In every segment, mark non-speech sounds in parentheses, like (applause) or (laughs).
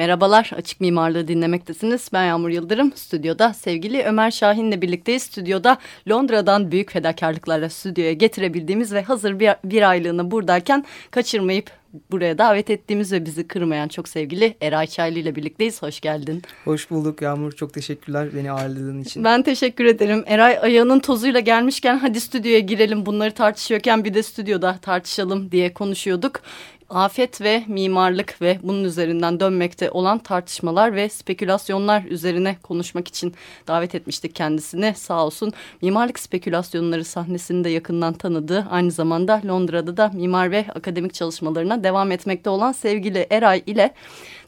Merhabalar, Açık Mimarlığı dinlemektesiniz. Ben Yağmur Yıldırım. Stüdyoda sevgili Ömer Şahin'le birlikteyiz. Stüdyoda Londra'dan büyük fedakarlıklarla stüdyoya getirebildiğimiz ve hazır bir, bir aylığını buradayken kaçırmayıp buraya davet ettiğimiz ve bizi kırmayan çok sevgili Eray Çaylı ile birlikteyiz. Hoş geldin. Hoş bulduk Yağmur. Çok teşekkürler beni ağırladığın için. Ben teşekkür ederim. Eray ayağının tozuyla gelmişken hadi stüdyoya girelim bunları tartışıyorken bir de stüdyoda tartışalım diye konuşuyorduk afet ve mimarlık ve bunun üzerinden dönmekte olan tartışmalar ve spekülasyonlar üzerine konuşmak için davet etmiştik kendisini. Sağ olsun mimarlık spekülasyonları sahnesini de yakından tanıdığı aynı zamanda Londra'da da mimar ve akademik çalışmalarına devam etmekte olan sevgili Eray ile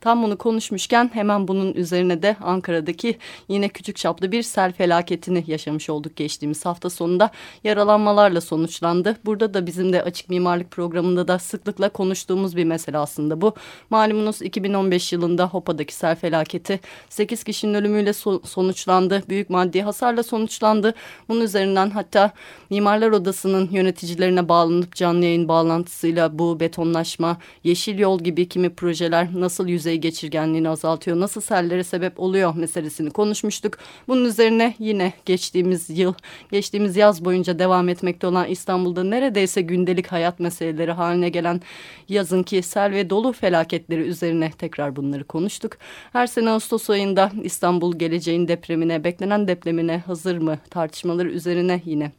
Tam bunu konuşmuşken hemen bunun üzerine de Ankara'daki yine küçük çaplı bir sel felaketini yaşamış olduk geçtiğimiz hafta sonunda. Yaralanmalarla sonuçlandı. Burada da bizim de açık mimarlık programında da sıklıkla konuştuğumuz bir mesele aslında bu. Malumunuz 2015 yılında Hopa'daki sel felaketi 8 kişinin ölümüyle so sonuçlandı. Büyük maddi hasarla sonuçlandı. Bunun üzerinden hatta Mimarlar Odası'nın yöneticilerine bağlanıp canlı yayın bağlantısıyla bu betonlaşma, yeşil yol gibi kimi projeler nasıl yüzey yüzey geçirgenliğini azaltıyor, nasıl sellere sebep oluyor meselesini konuşmuştuk. Bunun üzerine yine geçtiğimiz yıl, geçtiğimiz yaz boyunca devam etmekte olan İstanbul'da neredeyse gündelik hayat meseleleri haline gelen yazın ki sel ve dolu felaketleri üzerine tekrar bunları konuştuk. Her sene Ağustos ayında İstanbul geleceğin depremine, beklenen depremine hazır mı tartışmaları üzerine yine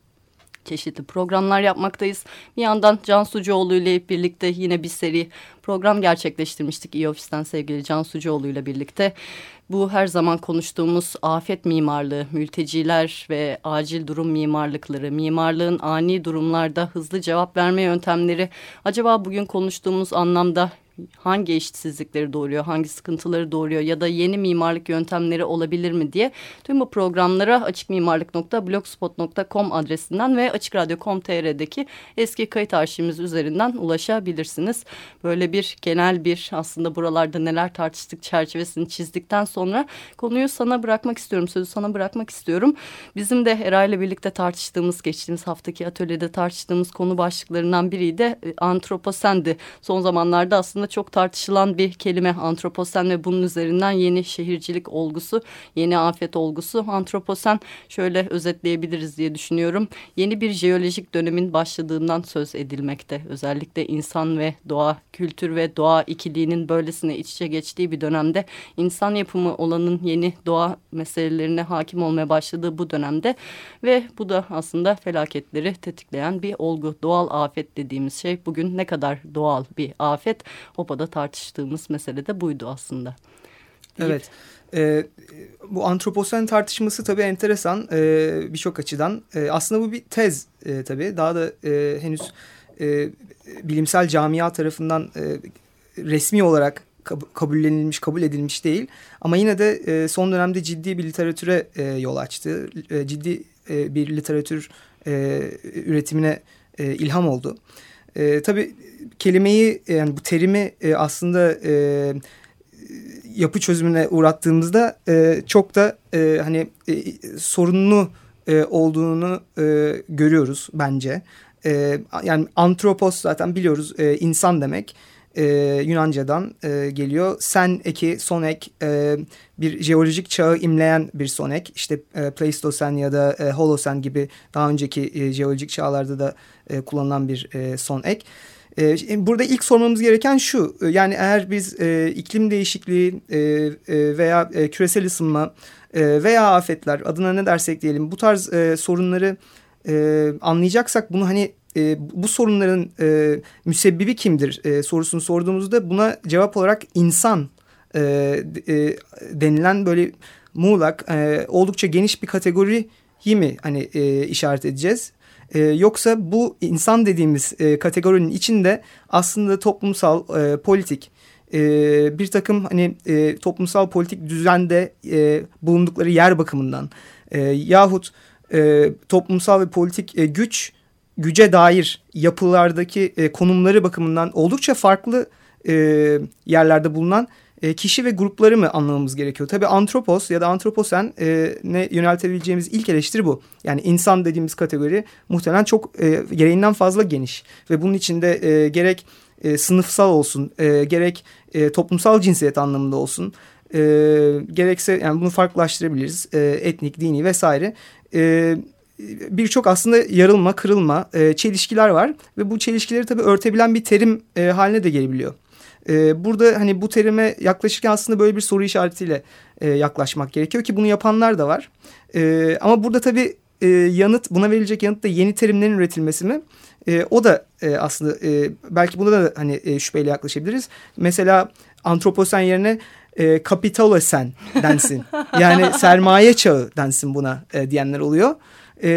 çeşitli programlar yapmaktayız. Bir yandan Can Sucuoğlu ile birlikte yine bir seri program gerçekleştirmiştik. İyi Ofis'ten sevgili Can Sucuoğlu ile birlikte. Bu her zaman konuştuğumuz afet mimarlığı, mülteciler ve acil durum mimarlıkları, mimarlığın ani durumlarda hızlı cevap verme yöntemleri acaba bugün konuştuğumuz anlamda hangi eşitsizlikleri doğuruyor, hangi sıkıntıları doğuruyor ya da yeni mimarlık yöntemleri olabilir mi diye tüm bu programlara açıkmimarlık.blogspot.com adresinden ve açıkradyo.com.tr'deki eski kayıt arşivimiz üzerinden ulaşabilirsiniz. Böyle bir genel bir aslında buralarda neler tartıştık çerçevesini çizdikten sonra konuyu sana bırakmak istiyorum, sözü sana bırakmak istiyorum. Bizim de Eray'la birlikte tartıştığımız, geçtiğimiz haftaki atölyede tartıştığımız konu başlıklarından biriydi e, antroposendi. Son zamanlarda aslında aslında çok tartışılan bir kelime antroposen ve bunun üzerinden yeni şehircilik olgusu, yeni afet olgusu. Antroposen şöyle özetleyebiliriz diye düşünüyorum. Yeni bir jeolojik dönemin başladığından söz edilmekte. Özellikle insan ve doğa, kültür ve doğa ikiliğinin böylesine iç içe geçtiği bir dönemde insan yapımı olanın yeni doğa meselelerine hakim olmaya başladığı bu dönemde ve bu da aslında felaketleri tetikleyen bir olgu. Doğal afet dediğimiz şey bugün ne kadar doğal bir afet OPA'da tartıştığımız mesele de buydu aslında. Evet. E, bu antroposen tartışması tabii enteresan e, birçok açıdan. E, aslında bu bir tez e, tabii. Daha da e, henüz e, bilimsel camia tarafından e, resmi olarak kabullenilmiş, kabul edilmiş değil. Ama yine de e, son dönemde ciddi bir literatüre e, yol açtı. E, ciddi e, bir literatür e, üretimine e, ilham oldu. E, tabii kelimeyi yani bu terimi e, aslında e, yapı çözümüne uğrattığımızda e, çok da e, hani e, sorunlu e, olduğunu e, görüyoruz bence. E, yani antropos zaten biliyoruz e, insan demek. E, Yunanca'dan e, geliyor. Sen eki, son ek e, bir jeolojik çağı imleyen bir son ek. İşte e, Pleistosen ya da e, Holosen gibi daha önceki e, jeolojik çağlarda da e, kullanılan bir e, son ek. E, burada ilk sormamız gereken şu. E, yani eğer biz e, iklim değişikliği e, e, veya e, küresel ısınma e, veya afetler adına ne dersek diyelim bu tarz e, sorunları e, anlayacaksak bunu hani e, bu sorunların e, müsebbibi kimdir e, sorusunu sorduğumuzda buna cevap olarak insan e, e, denilen böyle muğlak e, oldukça geniş bir kategoriyi mi hani e, işaret edeceğiz? E, yoksa bu insan dediğimiz e, kategorinin içinde aslında toplumsal, e, politik, e, bir takım hani e, toplumsal politik düzende e, bulundukları yer bakımından e, yahut e, toplumsal ve politik e, güç güce dair yapılardaki e, konumları bakımından oldukça farklı e, yerlerde bulunan e, kişi ve grupları mı anlamamız gerekiyor? Tabii antropos ya da antroposen e, ne yöneltebileceğimiz ilk eleştiri bu. Yani insan dediğimiz kategori muhtemelen çok e, gereğinden fazla geniş ve bunun içinde e, gerek e, sınıfsal olsun, e, gerek e, toplumsal cinsiyet anlamında olsun, e, gerekse yani bunu farklılaştırabiliriz, e, etnik, dini vesaire. E, birçok aslında yarılma, kırılma, e, çelişkiler var ve bu çelişkileri tabii örtebilen bir terim e, haline de gelebiliyor. E, burada hani bu terime yaklaşırken aslında böyle bir soru işaretiyle e, yaklaşmak gerekiyor ki bunu yapanlar da var. E, ama burada tabii e, yanıt buna verilecek yanıt da yeni terimlerin üretilmesi mi? E, o da e, aslında e, belki buna da hani e, şüpheyle yaklaşabiliriz. Mesela antroposen yerine e, kapitalosen densin. yani sermaye çağı densin buna e, diyenler oluyor. E,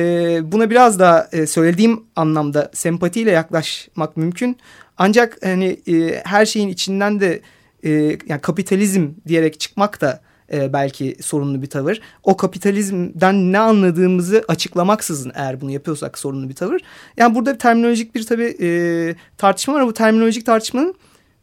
buna biraz daha e, söylediğim anlamda sempatiyle yaklaşmak mümkün. Ancak hani e, her şeyin içinden de e, yani kapitalizm diyerek çıkmak da e, belki sorunlu bir tavır. O kapitalizmden ne anladığımızı açıklamaksızın eğer bunu yapıyorsak sorunlu bir tavır. Yani burada bir terminolojik bir tabii e, tartışma var bu terminolojik tartışmanın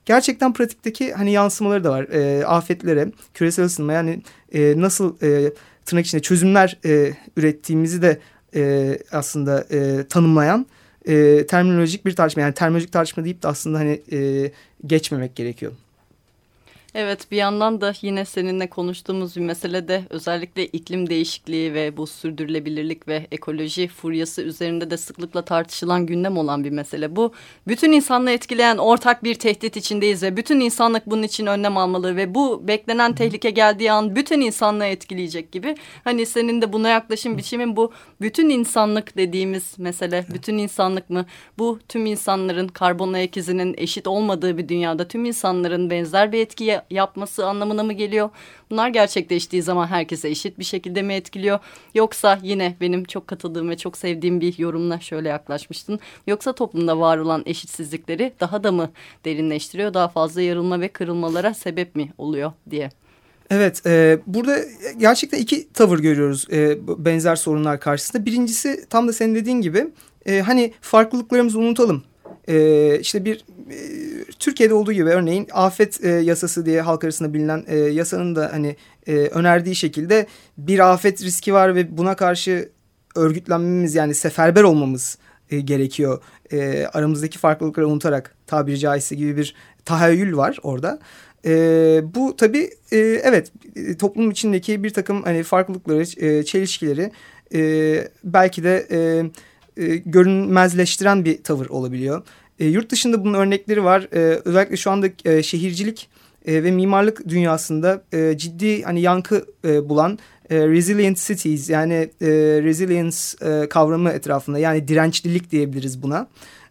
gerçekten pratikteki hani yansımaları da var. E, afetlere, küresel ısınma yani e, nasıl e, tırnak içinde çözümler e, ürettiğimizi de e, aslında e, tanımlayan e, terminolojik bir tartışma. Yani terminolojik tartışma deyip de aslında hani e, geçmemek gerekiyor. Evet bir yandan da yine seninle konuştuğumuz bir mesele de özellikle iklim değişikliği ve bu sürdürülebilirlik ve ekoloji furyası üzerinde de sıklıkla tartışılan gündem olan bir mesele. Bu bütün insanlığı etkileyen ortak bir tehdit içindeyiz ve bütün insanlık bunun için önlem almalı ve bu beklenen tehlike geldiği an bütün insanlığı etkileyecek gibi. Hani senin de buna yaklaşım biçimin bu bütün insanlık dediğimiz mesele bütün insanlık mı? Bu tüm insanların karbon ayak izinin eşit olmadığı bir dünyada tüm insanların benzer bir etkiye yapması anlamına mı geliyor? Bunlar gerçekleştiği zaman herkese eşit bir şekilde mi etkiliyor? Yoksa yine benim çok katıldığım ve çok sevdiğim bir yorumla şöyle yaklaşmıştın. Yoksa toplumda var olan eşitsizlikleri daha da mı derinleştiriyor? Daha fazla yarılma ve kırılmalara sebep mi oluyor diye. Evet, e, burada gerçekten iki tavır görüyoruz e, benzer sorunlar karşısında. Birincisi tam da senin dediğin gibi e, hani farklılıklarımızı unutalım. E, işte bir e, Türkiye'de olduğu gibi örneğin afet e, yasası diye halk arasında bilinen e, yasanın da hani e, önerdiği şekilde bir afet riski var ve buna karşı örgütlenmemiz yani seferber olmamız e, gerekiyor. E, aramızdaki farklılıkları unutarak tabiri caizse gibi bir tahayyül var orada. E, bu tabii e, evet toplum içindeki bir takım hani farklılıkları, e, çelişkileri e, belki de e, e, görünmezleştiren bir tavır olabiliyor. E, yurt dışında bunun örnekleri var. E, özellikle şu anda e, şehircilik e, ve mimarlık dünyasında e, ciddi hani yankı e, bulan e, resilient cities yani e, resilience e, kavramı etrafında yani dirençlilik diyebiliriz buna.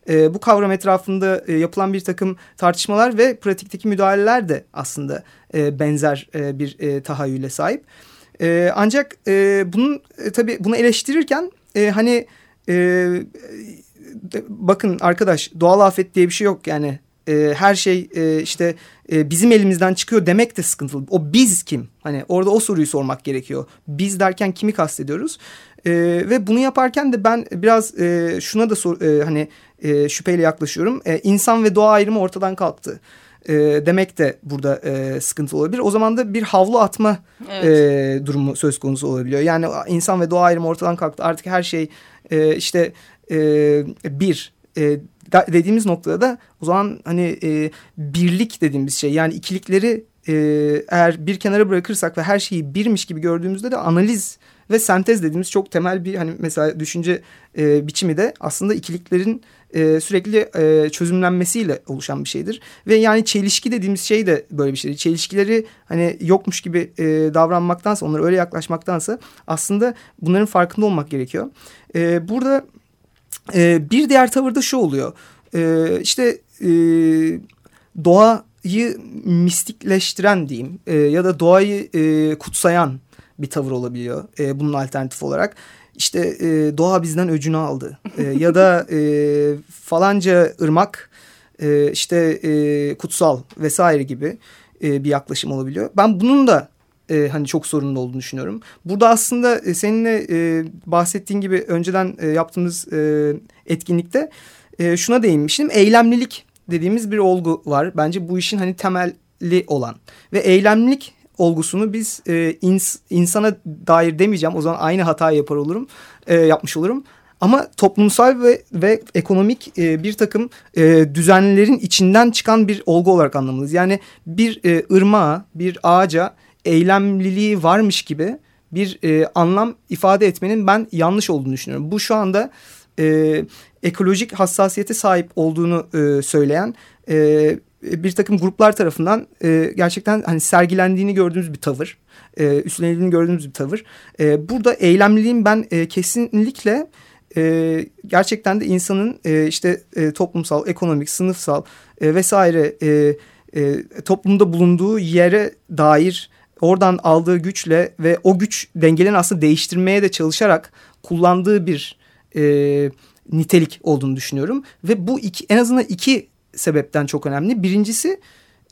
E, bu kavram etrafında e, yapılan bir takım tartışmalar ve pratikteki müdahaleler de aslında e, benzer e, bir e, tahayyüle sahip. E, ancak e, bunun e, tabii bunu eleştirirken e, hani e, bakın arkadaş doğal afet diye bir şey yok yani e, her şey e, işte e, bizim elimizden çıkıyor demek de sıkıntılı. O biz kim? Hani orada o soruyu sormak gerekiyor. Biz derken kimi kastediyoruz? E, ve bunu yaparken de ben biraz e, şuna da sor, e, hani e, şüpheyle yaklaşıyorum. E, insan ve doğa ayrımı ortadan kalktı. E, demek de burada e, sıkıntı olabilir. O zaman da bir havlu atma evet. e, durumu söz konusu olabiliyor. Yani insan ve doğa ayrımı ortadan kalktı. Artık her şey e, işte e, bir e, dediğimiz noktada da o zaman hani e, birlik dediğimiz şey yani ikilikleri e, eğer bir kenara bırakırsak ve her şeyi birmiş gibi gördüğümüzde de analiz ve sentez dediğimiz çok temel bir hani mesela düşünce e, biçimi de aslında ikiliklerin e, sürekli e, çözümlenmesiyle oluşan bir şeydir. Ve yani çelişki dediğimiz şey de böyle bir şeydir. Çelişkileri hani yokmuş gibi e, davranmaktansa onlara öyle yaklaşmaktansa aslında bunların farkında olmak gerekiyor. E, burada e, bir diğer tavır da şu oluyor. E, işte e, doğayı mistikleştiren diyeyim e, ya da doğayı e, kutsayan bir tavır olabiliyor e, bunun alternatif olarak. işte e, doğa bizden öcünü aldı e, ya da e, falanca ırmak e, işte e, kutsal vesaire gibi e, bir yaklaşım olabiliyor. Ben bunun da e, hani çok sorunlu olduğunu düşünüyorum. Burada aslında e, seninle e, bahsettiğin gibi önceden e, yaptığımız e, etkinlikte e, şuna değinmiştim. Eylemlilik dediğimiz bir olgu var. Bence bu işin hani temelli olan ve eylemlilik olgusunu biz e, ins, insana dair demeyeceğim. O zaman aynı hatayı yapar olurum, e, yapmış olurum. Ama toplumsal ve, ve ekonomik e, bir takım e, düzenlerin içinden çıkan bir olgu olarak anlamalıyız. Yani bir e, ırmağa, bir ağaca eylemliliği varmış gibi bir e, anlam ifade etmenin ben yanlış olduğunu düşünüyorum. Bu şu anda e, ekolojik hassasiyete sahip olduğunu e, söyleyen e, bir takım gruplar tarafından e, gerçekten hani sergilendiğini gördüğümüz bir tavır, e, üstlenildiğini gördüğümüz bir tavır. E, burada eylemliliğin ben e, kesinlikle e, gerçekten de insanın e, işte e, toplumsal, ekonomik, sınıfsal e, vesaire e, e, toplumda bulunduğu yere dair oradan aldığı güçle ve o güç dengelerini aslında değiştirmeye de çalışarak kullandığı bir e, nitelik olduğunu düşünüyorum. Ve bu iki, en azından iki sebepten çok önemli. Birincisi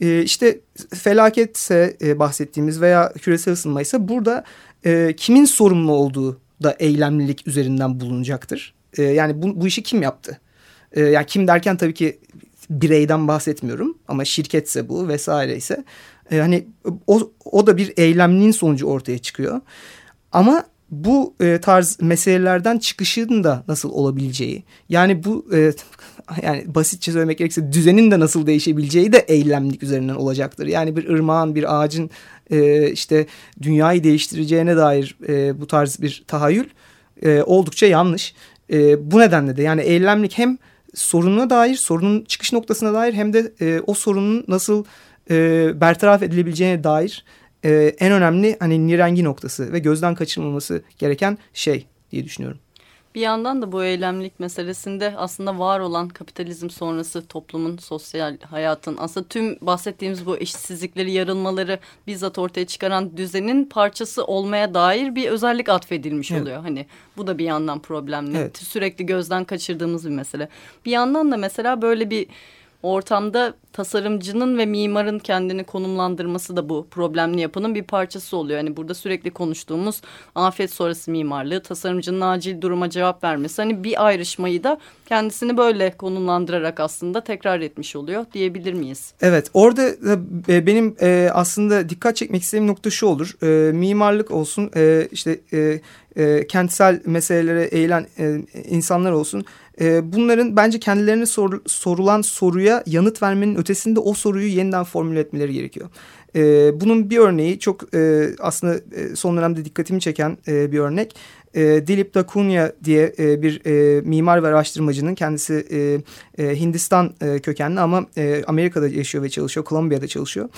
e, işte felaketse e, bahsettiğimiz veya küresel ısınmaysa burada e, kimin sorumlu olduğu da eylemlilik üzerinden bulunacaktır. E, yani bu, bu işi kim yaptı? E, yani kim derken tabii ki bireyden bahsetmiyorum ama şirketse bu vesaire ise e, hani o, o da bir eylemliğin sonucu ortaya çıkıyor. Ama bu e, tarz meselelerden çıkışın da nasıl olabileceği yani bu e, (laughs) yani basitçe söylemek gerekirse düzenin de nasıl değişebileceği de eylemlik üzerinden olacaktır. Yani bir ırmağın bir ağacın e, işte dünyayı değiştireceğine dair e, bu tarz bir tahayyül e, oldukça yanlış. E, bu nedenle de yani eylemlik hem sorununa dair sorunun çıkış noktasına dair hem de e, o sorunun nasıl e, bertaraf edilebileceğine dair e, en önemli hani nirengi noktası ve gözden kaçırılmaması gereken şey diye düşünüyorum. Bir yandan da bu eylemlik meselesinde aslında var olan kapitalizm sonrası toplumun, sosyal hayatın aslında tüm bahsettiğimiz bu eşitsizlikleri, yarılmaları bizzat ortaya çıkaran düzenin parçası olmaya dair bir özellik atfedilmiş evet. oluyor. Hani bu da bir yandan problemli. Evet. Sürekli gözden kaçırdığımız bir mesele. Bir yandan da mesela böyle bir ortamda tasarımcının ve mimarın kendini konumlandırması da bu problemli yapının bir parçası oluyor. Yani burada sürekli konuştuğumuz afet sonrası mimarlığı, tasarımcının acil duruma cevap vermesi. Hani bir ayrışmayı da kendisini böyle konumlandırarak aslında tekrar etmiş oluyor diyebilir miyiz? Evet orada e, benim e, aslında dikkat çekmek istediğim nokta şu olur. E, mimarlık olsun işte kentsel meselelere eğilen insanlar olsun e, bunların bence kendilerine sor, sorulan soruya yanıt vermenin ötesinde o soruyu yeniden formüle etmeleri gerekiyor. E, bunun bir örneği çok e, aslında e, son dönemde dikkatimi çeken e, bir örnek. E, Dilip Dakunya diye e, bir e, mimar ve araştırmacının kendisi e, e, Hindistan e, kökenli ama e, Amerika'da yaşıyor ve çalışıyor. Kolombiya'da çalışıyor.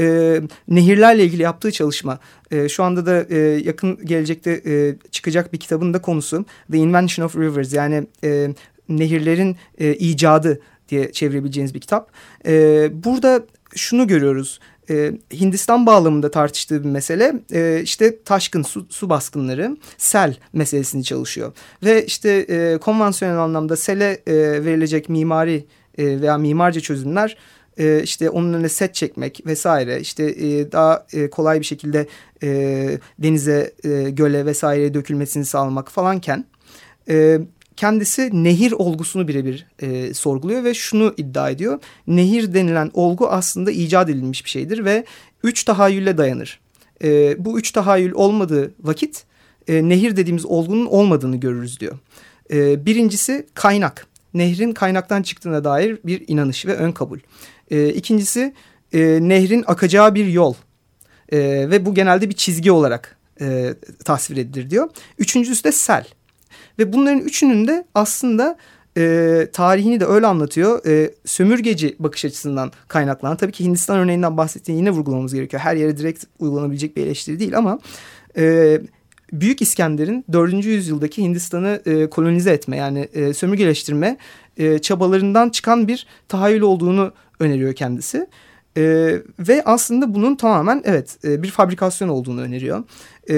E, nehirlerle ilgili yaptığı çalışma e, şu anda da e, yakın gelecekte e, çıkacak bir kitabın da konusu. The Invention of Rivers yani e, nehirlerin e, icadı diye çevirebileceğiniz bir kitap. E, burada şunu görüyoruz. E, Hindistan bağlamında tartıştığı bir mesele e, işte taşkın su, su baskınları sel meselesini çalışıyor. Ve işte e, konvansiyonel anlamda sele e, verilecek mimari e, veya mimarca çözümler e, işte onun önüne set çekmek vesaire işte e, daha e, kolay bir şekilde e, denize e, göle vesaire dökülmesini sağlamak falanken e, kendisi nehir olgusunu birebir e, sorguluyor ve şunu iddia ediyor. Nehir denilen olgu aslında icat edilmiş bir şeydir ve üç tahayyülle dayanır. E, bu üç tahayyül olmadığı vakit e, nehir dediğimiz olgunun olmadığını görürüz diyor. E, birincisi kaynak. Nehrin kaynaktan çıktığına dair bir inanış ve ön kabul. E, ikincisi e, nehrin akacağı bir yol. E, ve bu genelde bir çizgi olarak e, tasvir edilir diyor. Üçüncüsü de sel. Ve bunların üçünün de aslında e, tarihini de öyle anlatıyor. E, sömürgeci bakış açısından kaynaklanan. Tabii ki Hindistan örneğinden bahsettiğini yine vurgulamamız gerekiyor. Her yere direkt uygulanabilecek bir eleştiri değil ama... E, Büyük İskender'in 4. yüzyıldaki Hindistan'ı e, kolonize etme yani e, sömürgeleştirme e, çabalarından çıkan bir tahayyül olduğunu öneriyor kendisi. E, ve aslında bunun tamamen evet e, bir fabrikasyon olduğunu öneriyor. E,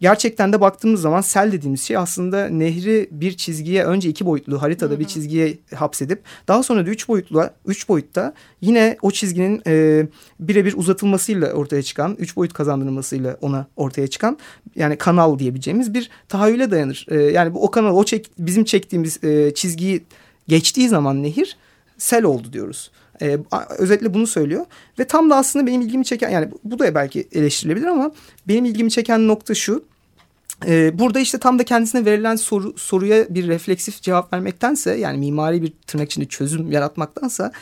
gerçekten de baktığımız zaman sel dediğimiz şey aslında nehri bir çizgiye önce iki boyutlu haritada hı hı. bir çizgiye hapsedip daha sonra da üç boyutlu üç boyutta yine o çizginin e, birebir uzatılmasıyla ortaya çıkan üç boyut kazandırılmasıyla ona ortaya çıkan yani kanal diyebileceğimiz bir tahayyüle dayanır. E, yani bu o kanal o çek, bizim çektiğimiz e, çizgiyi geçtiği zaman nehir sel oldu diyoruz. E, özetle bunu söylüyor ve tam da aslında benim ilgimi çeken yani bu da belki eleştirilebilir ama benim ilgimi çeken nokta şu. E, burada işte tam da kendisine verilen soru, soruya bir refleksif cevap vermektense yani mimari bir tırnak içinde çözüm yaratmaktansa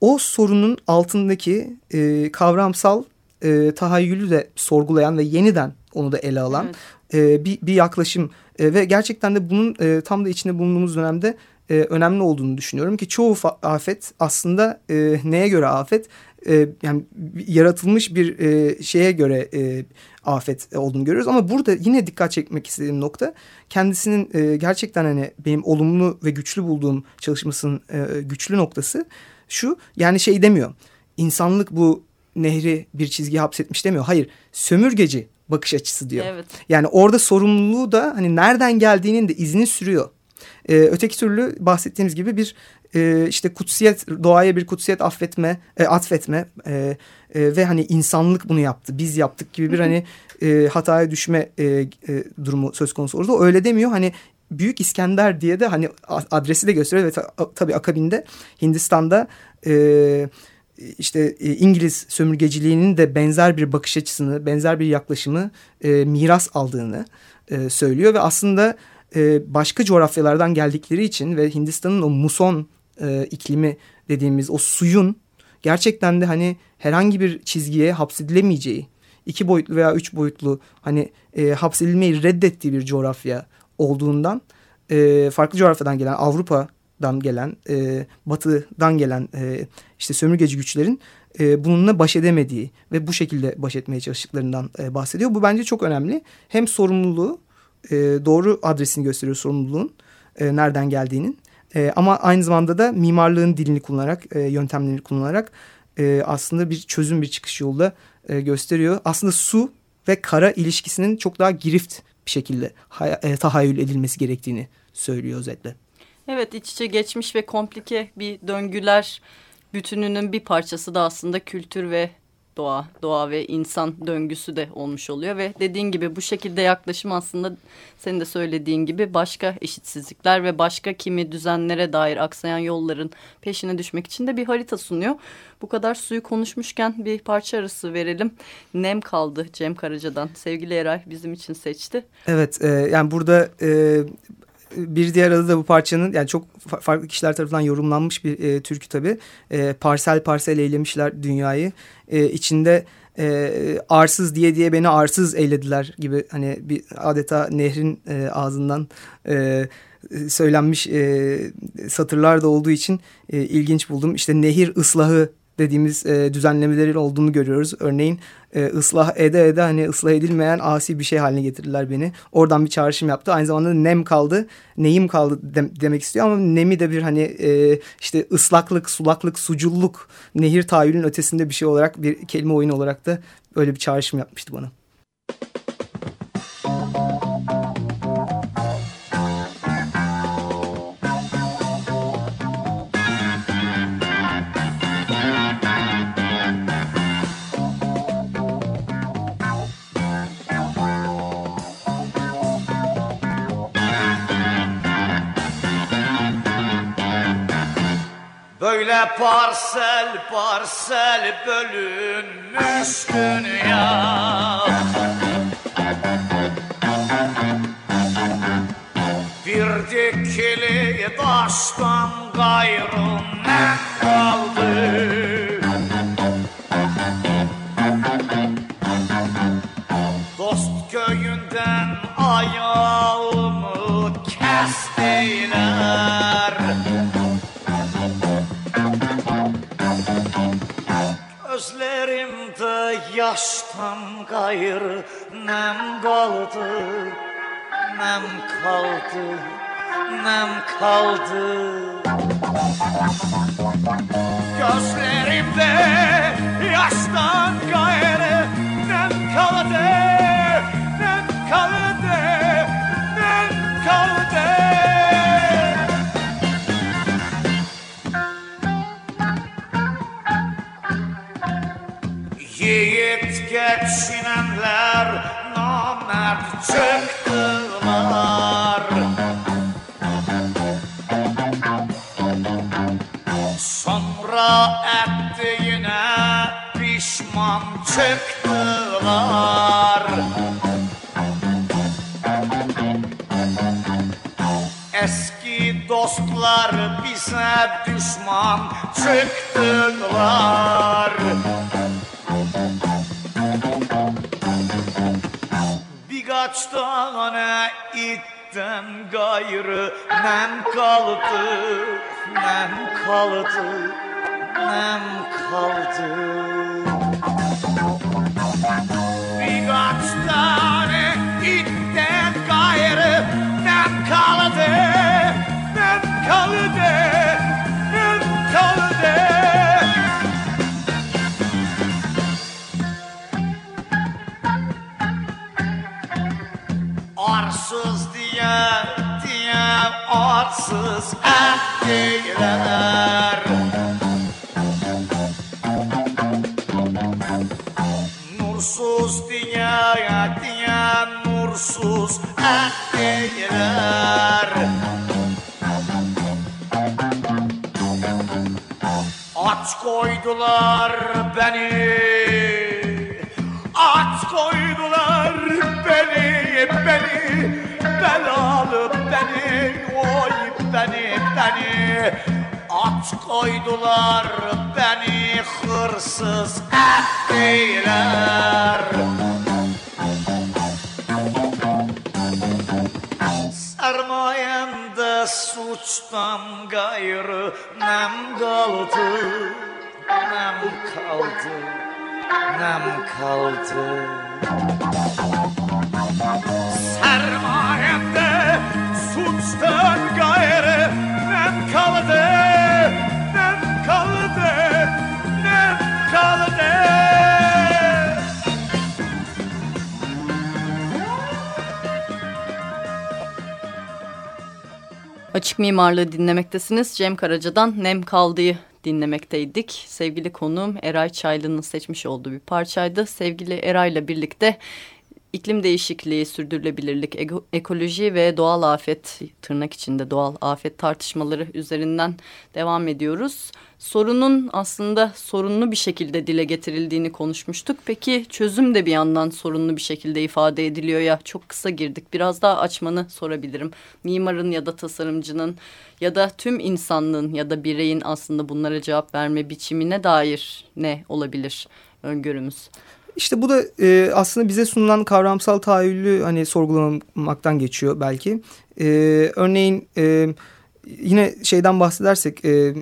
o sorunun altındaki e, kavramsal e, tahayyülü de sorgulayan ve yeniden onu da ele alan evet. e, bir, bir yaklaşım e, ve gerçekten de bunun e, tam da içinde bulunduğumuz dönemde e, önemli olduğunu düşünüyorum ki çoğu afet aslında e, neye göre afet? E, yani yaratılmış bir e, şeye göre e, afet olduğunu görüyoruz ama burada yine dikkat çekmek istediğim nokta kendisinin e, gerçekten hani benim olumlu ve güçlü bulduğum çalışmasının e, güçlü noktası şu yani şey demiyor insanlık bu nehri bir çizgi hapsetmiş demiyor hayır sömürgeci bakış açısı diyor. Evet. Yani orada sorumluluğu da hani nereden geldiğinin de izini sürüyor. E, öteki türlü bahsettiğimiz gibi bir e, işte kutsiyet doğaya bir kutsiyet affetme e, atfetme e, e, ve hani insanlık bunu yaptı biz yaptık gibi bir hani e, hataya düşme e, e, durumu söz konusu orada öyle demiyor. Hani Büyük İskender diye de hani adresi de gösteriyor. Ve ta, tabii akabinde Hindistan'da e, işte e, İngiliz sömürgeciliğinin de benzer bir bakış açısını benzer bir yaklaşımı e, miras aldığını e, söylüyor ve aslında e, başka coğrafyalardan geldikleri için ve Hindistan'ın o muson e, iklimi dediğimiz o suyun gerçekten de hani herhangi bir çizgiye hapsedilemeyeceği iki boyutlu veya üç boyutlu hani e, hapsedilmeyi reddettiği bir coğrafya olduğundan e, farklı coğrafyadan gelen Avrupa'dan gelen e, batıdan gelen e, işte sömürgeci güçlerin e, bununla baş edemediği ve bu şekilde baş etmeye çalıştıklarından e, bahsediyor. Bu bence çok önemli. Hem sorumluluğu e, doğru adresini gösteriyor sorumluluğun e, nereden geldiğinin. E, ama aynı zamanda da mimarlığın dilini kullanarak, e, yöntemlerini kullanarak e, aslında bir çözüm, bir çıkış yolu da e, gösteriyor. Aslında su ve kara ilişkisinin çok daha girift bir şekilde e, tahayyül edilmesi gerektiğini söylüyor özetle. Evet iç içe geçmiş ve komplike bir döngüler bütününün bir parçası da aslında kültür ve doğa, doğa ve insan döngüsü de olmuş oluyor ve dediğin gibi bu şekilde yaklaşım aslında senin de söylediğin gibi başka eşitsizlikler ve başka kimi düzenlere dair aksayan yolların peşine düşmek için de bir harita sunuyor. Bu kadar suyu konuşmuşken bir parça arası verelim. Nem kaldı Cem Karaca'dan. Sevgili Eray bizim için seçti. Evet e, yani burada e, bir diğer adı da bu parçanın yani çok farklı kişiler tarafından yorumlanmış bir e, türkü tabii. E, parsel parsel eylemişler dünyayı. E, içinde e, arsız diye diye beni arsız eylediler gibi hani bir adeta nehrin e, ağzından e, söylenmiş e, satırlar da olduğu için e, ilginç buldum. İşte nehir ıslahı dediğimiz e, düzenlemelerin olduğunu görüyoruz. Örneğin e, ıslah ede ede hani ıslah edilmeyen asi bir şey haline getirdiler beni. Oradan bir çağrışım yaptı. Aynı zamanda nem kaldı, neyim kaldı de, demek istiyor ama nemi de bir hani e, işte ıslaklık, sulaklık, suculluk, nehir tahayyülün ötesinde bir şey olarak bir kelime oyunu olarak da öyle bir çağrışım yapmıştı bana. Böyle parsel parsel bölünmüş dünya. Bir dikili taştan gayrı ne kaldı nem kaldı Nem kaldı, nem kaldı. Gözlerimde yaştan gayrı nem kaldı çıktılar Sonra ettiğine pişman çıktılar Eski dostlar bize düşman çıktılar Birkaç tane itten gayrı nem kaldı, nem kaldı, nem kaldı. Birkaç tane itten gayrı nem kaldı, nem kaldı, nem kaldı. Arsız diye diye arsız ettiler Nursuz diye diye nursuz ettiler Aç koydular beni Aç koydular beni beni beni. Aç koydular beni Hırsız ettiler. Sermayemde suçtan gayrı nem kaldı Nem kaldı Nem kaldı. Sermayemde Açık Mimarlığı dinlemektesiniz. Cem Karaca'dan Nem Kaldı'yı dinlemekteydik. Sevgili konuğum Eray Çaylı'nın seçmiş olduğu bir parçaydı. Sevgili Eray'la birlikte iklim değişikliği, sürdürülebilirlik, ekoloji ve doğal afet, tırnak içinde doğal afet tartışmaları üzerinden devam ediyoruz. Sorunun aslında sorunlu bir şekilde dile getirildiğini konuşmuştuk. Peki çözüm de bir yandan sorunlu bir şekilde ifade ediliyor ya çok kısa girdik. Biraz daha açmanı sorabilirim. Mimarın ya da tasarımcının ya da tüm insanlığın ya da bireyin aslında bunlara cevap verme biçimine dair ne olabilir öngörümüz? İşte bu da e, aslında bize sunulan kavramsal tahayyülü hani sorgulamaktan geçiyor belki. E, örneğin e, yine şeyden bahsedersek e,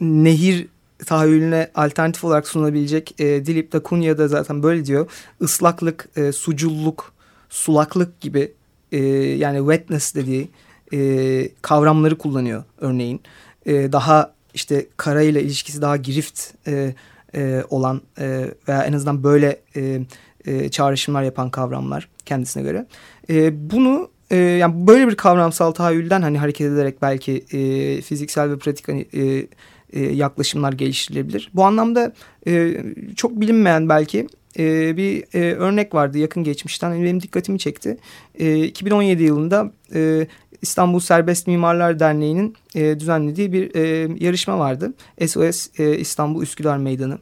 nehir tahayyülüne alternatif olarak sunulabilecek e, Dilip Dakunya da zaten böyle diyor. Islaklık, e, suculluk, sulaklık gibi e, yani wetness dediği e, kavramları kullanıyor örneğin. E, daha işte karayla ilişkisi daha girift e, e, olan e, veya en azından böyle e, e, çağrışımlar yapan kavramlar kendisine göre. E, bunu e, yani böyle bir kavramsal tahayyülden hani hareket ederek belki e, fiziksel ve pratik hani, e, e, yaklaşımlar geliştirilebilir. Bu anlamda e, çok bilinmeyen belki e, bir e, örnek vardı yakın geçmişten benim dikkatimi çekti. E, 2017 yılında e, İstanbul Serbest Mimarlar Derneği'nin e, düzenlediği bir e, yarışma vardı. SOS e, İstanbul Üsküdar Meydanı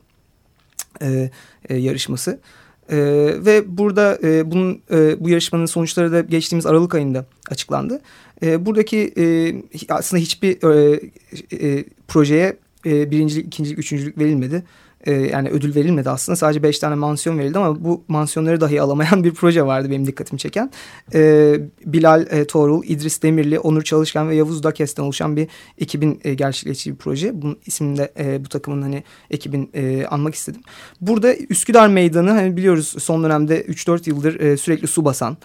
e, e, yarışması. E, ve burada e, bunun e, bu yarışmanın sonuçları da geçtiğimiz Aralık ayında açıklandı. E, buradaki e, aslında hiçbir e, e, projeye e, birincilik, ikincilik, üçüncülük verilmedi. E, yani ödül verilmedi aslında. Sadece beş tane mansiyon verildi ama bu mansiyonları dahi alamayan (laughs) bir proje vardı benim dikkatimi çeken. E, Bilal e, Tuğrul, İdris Demirli, Onur Çalışkan ve Yavuz Dakes'ten oluşan bir ekibin e, gerçekleştiği bir proje. Bunun ismini de e, bu takımın hani ekibin e, anmak istedim. Burada Üsküdar Meydanı hani biliyoruz son dönemde 3-4 yıldır e, sürekli su basan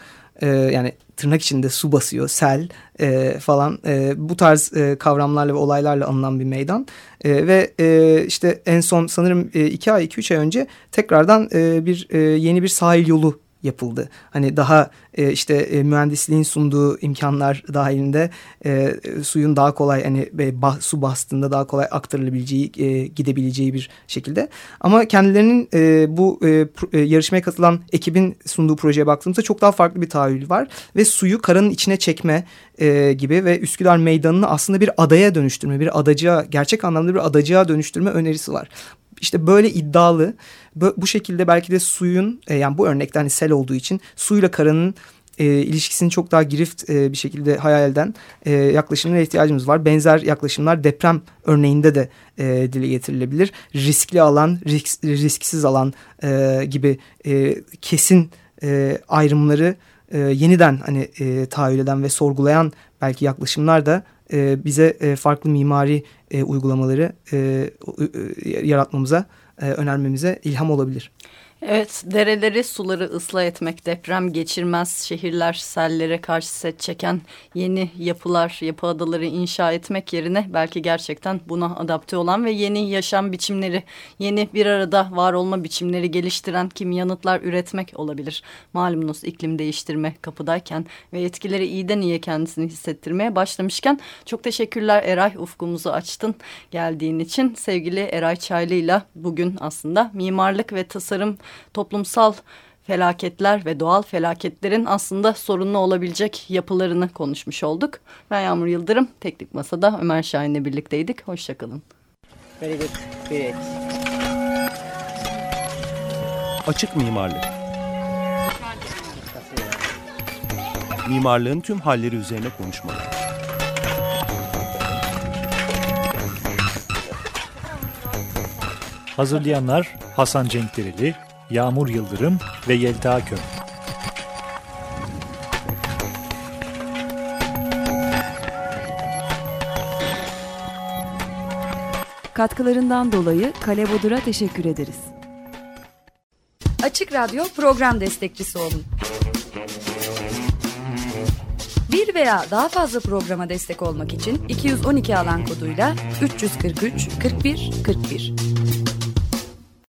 e, yani tırnak içinde su basıyor, sel e, falan e, bu tarz e, kavramlarla ve olaylarla anılan bir meydan. E, ve e, işte en son sanırım e, iki ay, iki üç ay önce tekrardan e, bir e, yeni bir sahil yolu yapıldı. Hani daha e, işte e, mühendisliğin sunduğu imkanlar dahilinde e, suyun daha kolay hani e, bah, su bastığında daha kolay aktarılabileceği e, gidebileceği bir şekilde. Ama kendilerinin e, bu e, e, yarışmaya katılan ekibin sunduğu projeye baktığımızda çok daha farklı bir tahayyül var ve suyu karanın içine çekme e, gibi ve Üsküdar Meydanı'nı aslında bir adaya dönüştürme, bir adacığa, gerçek anlamda bir adacığa dönüştürme önerisi var. İşte böyle iddialı, bu şekilde belki de suyun, e, yani bu örnekte hani sel olduğu için suyla karanın e, ilişkisini çok daha girift e, bir şekilde hayal eden e, yaklaşımlara ihtiyacımız var. Benzer yaklaşımlar deprem örneğinde de e, dile getirilebilir. Riskli alan, risk, risksiz alan e, gibi e, kesin e, ayrımları e, yeniden hani e, tahayyül eden ve sorgulayan belki yaklaşımlar da e, bize e, farklı mimari e, uygulamaları e, e, yaratmamıza, e, önermemize ilham olabilir. Evet, dereleri, suları ıslah etmek, deprem geçirmez, şehirler sellere karşı set çeken yeni yapılar, yapı adaları inşa etmek yerine belki gerçekten buna adapte olan ve yeni yaşam biçimleri, yeni bir arada var olma biçimleri geliştiren kimi yanıtlar üretmek olabilir. Malumunuz iklim değiştirme kapıdayken ve etkileri iyiden iyiye kendisini hissettirmeye başlamışken çok teşekkürler Eray ufkumuzu açtın geldiğin için. Sevgili Eray Çaylı ile bugün aslında mimarlık ve tasarım toplumsal felaketler ve doğal felaketlerin aslında sorunlu olabilecek yapılarını konuşmuş olduk. Ben Yağmur Yıldırım, Teknik Masa'da Ömer Şahin'le birlikteydik. Hoşçakalın. Very good. Great. Açık mimarlık. Mimarlığın tüm halleri üzerine konuşmalar. Hazırlayanlar Hasan Cenkdereli, Yağmur Yıldırım ve Yelta Köm. Katkılarından dolayı Kale Bodur'a teşekkür ederiz. Açık Radyo program destekçisi olun. Bir veya daha fazla programa destek olmak için 212 alan koduyla 343 41 41